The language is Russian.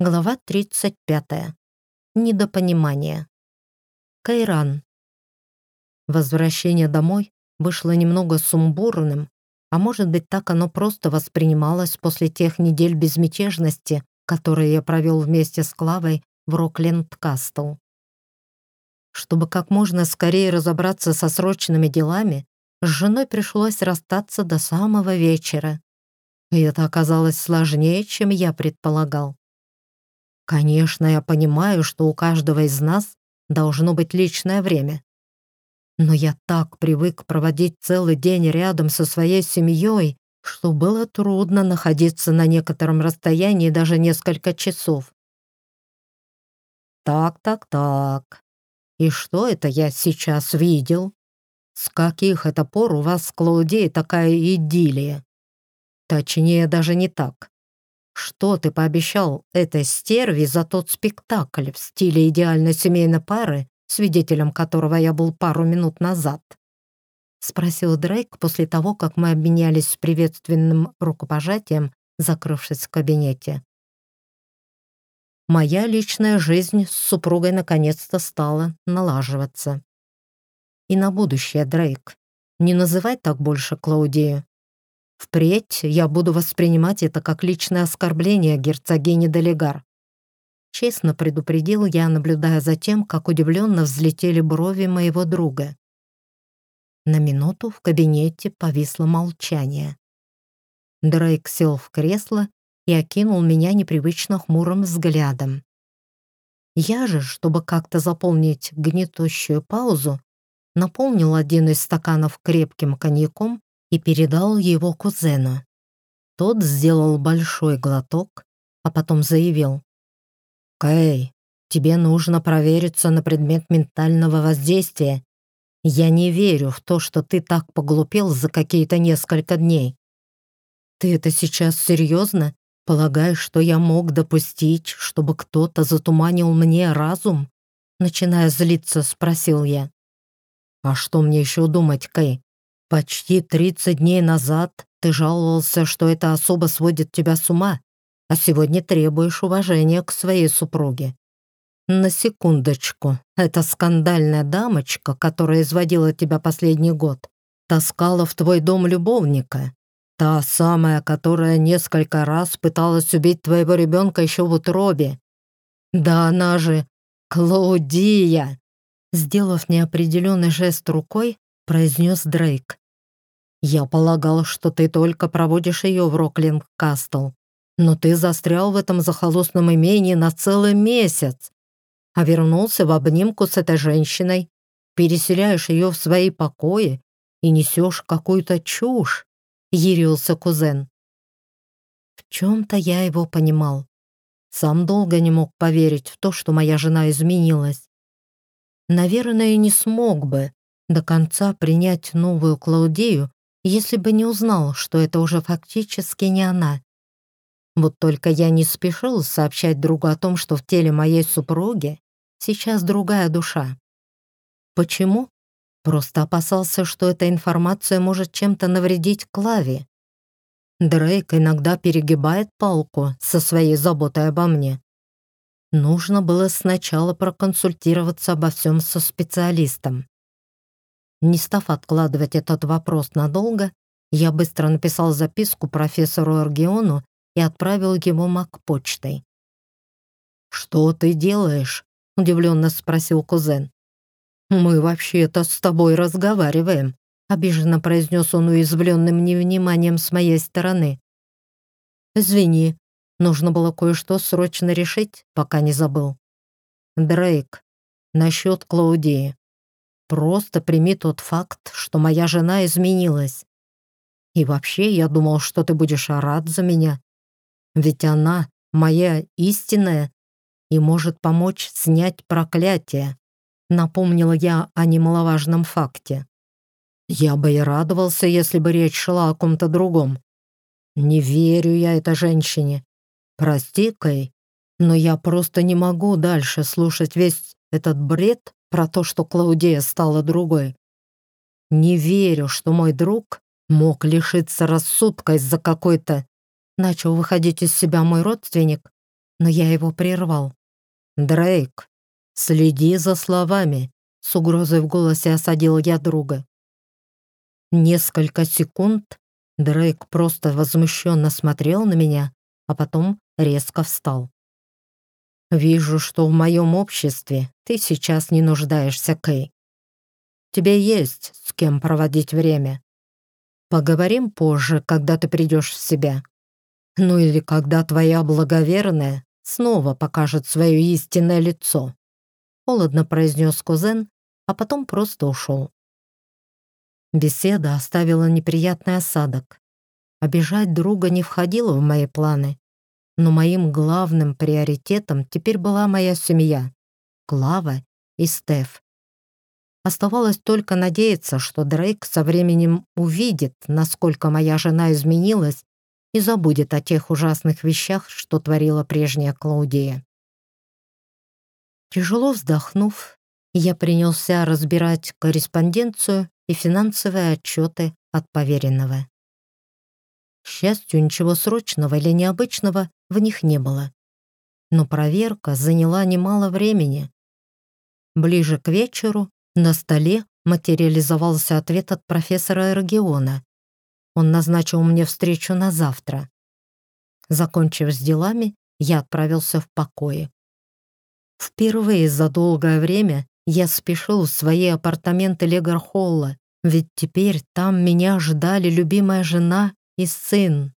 Глава 35. Недопонимание. Кайран. Возвращение домой вышло немного сумбурным, а может быть так оно просто воспринималось после тех недель безмятежности, которые я провел вместе с Клавой в Рокленд-Кастл. Чтобы как можно скорее разобраться со срочными делами, с женой пришлось расстаться до самого вечера. И это оказалось сложнее, чем я предполагал. Конечно, я понимаю, что у каждого из нас должно быть личное время. Но я так привык проводить целый день рядом со своей семьей, что было трудно находиться на некотором расстоянии даже несколько часов. Так, так, так. И что это я сейчас видел? С каких это пор у вас с Клаудией такая идиллия? Точнее, даже не так. Что ты пообещал этой стерве за тот спектакль в стиле идеальной семейной пары, свидетелем которого я был пару минут назад?» Спросил Дрейк после того, как мы обменялись приветственным рукопожатием, закрывшись в кабинете. Моя личная жизнь с супругой наконец-то стала налаживаться. И на будущее, Дрейк, не называй так больше Клаудию. Впредь я буду воспринимать это как личное оскорбление герцогини Делегар. Честно предупредил я, наблюдая за тем, как удивленно взлетели брови моего друга. На минуту в кабинете повисло молчание. Дрейк сел в кресло и окинул меня непривычно хмурым взглядом. Я же, чтобы как-то заполнить гнетущую паузу, наполнил один из стаканов крепким коньяком и передал его кузену. Тот сделал большой глоток, а потом заявил. «Кэй, тебе нужно провериться на предмет ментального воздействия. Я не верю в то, что ты так поглупел за какие-то несколько дней. Ты это сейчас серьезно? Полагаешь, что я мог допустить, чтобы кто-то затуманил мне разум?» Начиная злиться, спросил я. «А что мне еще думать, Кэй? Почти 30 дней назад ты жаловался, что эта особа сводит тебя с ума, а сегодня требуешь уважения к своей супруге. На секундочку, эта скандальная дамочка, которая изводила тебя последний год, таскала в твой дом любовника. Та самая, которая несколько раз пыталась убить твоего ребенка еще в утробе. Да она же Клаудия!» Сделав неопределенный жест рукой, произнес Дрейк. «Я полагал, что ты только проводишь ее в Роклинг-Кастл, но ты застрял в этом захолустном имении на целый месяц, а вернулся в обнимку с этой женщиной, переселяешь ее в свои покои и несешь какую-то чушь», — ярился кузен. В чем-то я его понимал. Сам долго не мог поверить в то, что моя жена изменилась. Наверное, не смог бы, до конца принять новую Клаудею, если бы не узнал, что это уже фактически не она. Вот только я не спешил сообщать другу о том, что в теле моей супруги сейчас другая душа. Почему? Просто опасался, что эта информация может чем-то навредить Клаве. Дрейк иногда перегибает палку со своей заботой обо мне. Нужно было сначала проконсультироваться обо всем со специалистом. Не став откладывать этот вопрос надолго, я быстро написал записку профессору Аргиону и отправил ему мак-почтой. «Что ты делаешь?» — удивленно спросил кузен. «Мы вообще-то с тобой разговариваем», — обиженно произнес он уязвленным невниманием с моей стороны. «Извини, нужно было кое-что срочно решить, пока не забыл». «Дрейк, насчет Клаудии. Просто прими тот факт, что моя жена изменилась. И вообще, я думал, что ты будешь рад за меня. Ведь она моя истинная и может помочь снять проклятие. Напомнила я о немаловажном факте. Я бы и радовался, если бы речь шла о ком-то другом. Не верю я этой женщине. Прости, Кэй, но я просто не могу дальше слушать весь этот бред про то, что Клаудия стала другой. Не верю, что мой друг мог лишиться рассудка из-за какой-то... Начал выходить из себя мой родственник, но я его прервал. «Дрейк, следи за словами», — с угрозой в голосе осадил я друга. Несколько секунд Дрейк просто возмущенно смотрел на меня, а потом резко встал. «Вижу, что в моем обществе ты сейчас не нуждаешься, Кей. Тебе есть с кем проводить время. Поговорим позже, когда ты придешь в себя. Ну или когда твоя благоверная снова покажет свое истинное лицо», холодно произнес кузен, а потом просто ушел. Беседа оставила неприятный осадок. Обижать друга не входило в мои планы, но моим главным приоритетом теперь была моя семья, Клава и Стеф. Оставалось только надеяться, что Дрейк со временем увидит, насколько моя жена изменилась и забудет о тех ужасных вещах, что творила прежняя Клаудия. Тяжело вздохнув, я принялся разбирать корреспонденцию и финансовые отчеты от поверенного. К счастью, ничего срочного или необычного в них не было. Но проверка заняла немало времени. Ближе к вечеру на столе материализовался ответ от профессора Эргиона. Он назначил мне встречу на завтра. Закончив с делами, я отправился в покое. Впервые за долгое время я спешил в свои апартаменты Легархолла, ведь теперь там меня ждали любимая жена и сын.